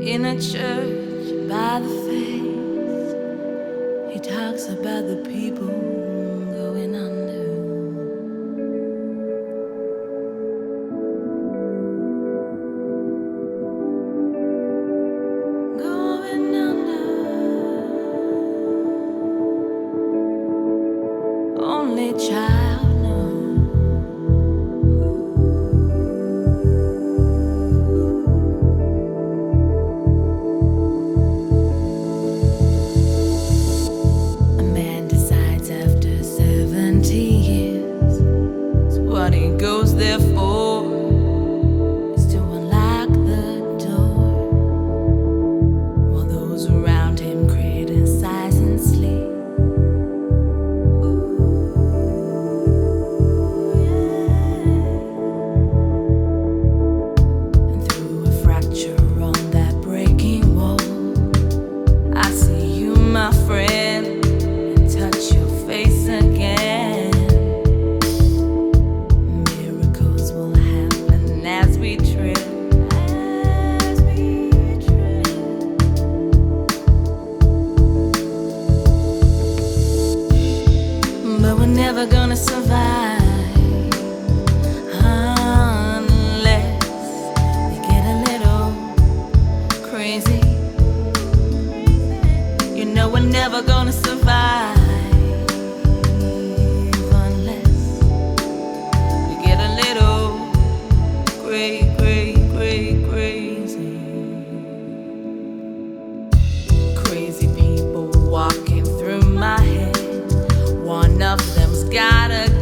in a church by the face. He talks about the people going under. Going under. Only child. never gonna survive unless you get a little crazy. You know we're never gonna. gotta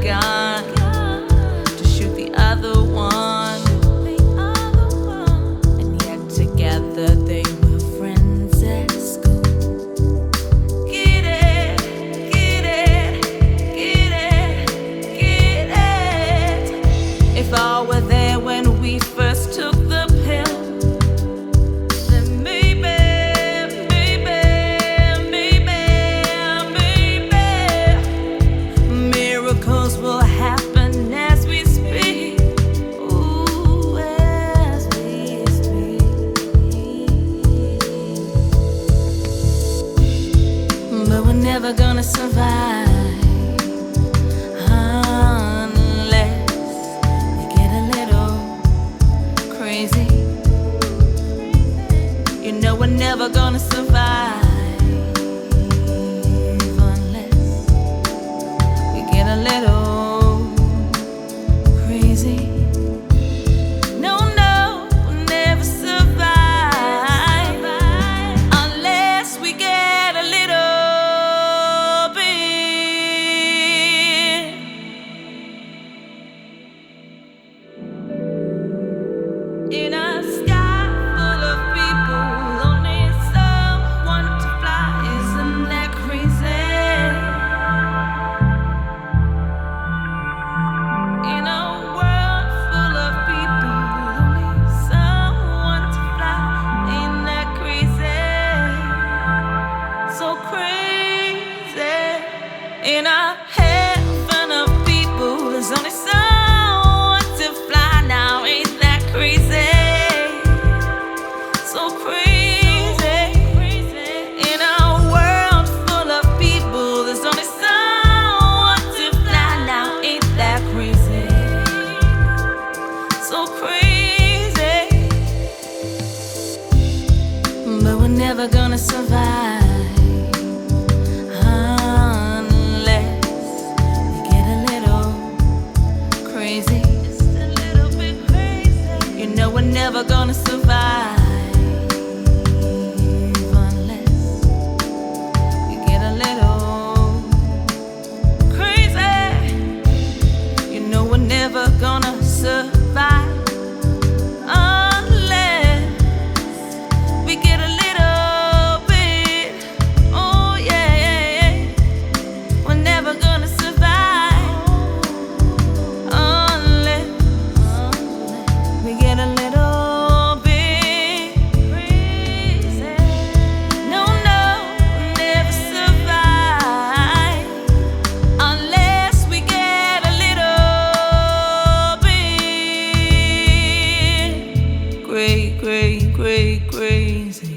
We're never gonna survive unless you get a little crazy. You know we're never gonna survive. Great, great, great, crazy.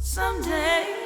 someday.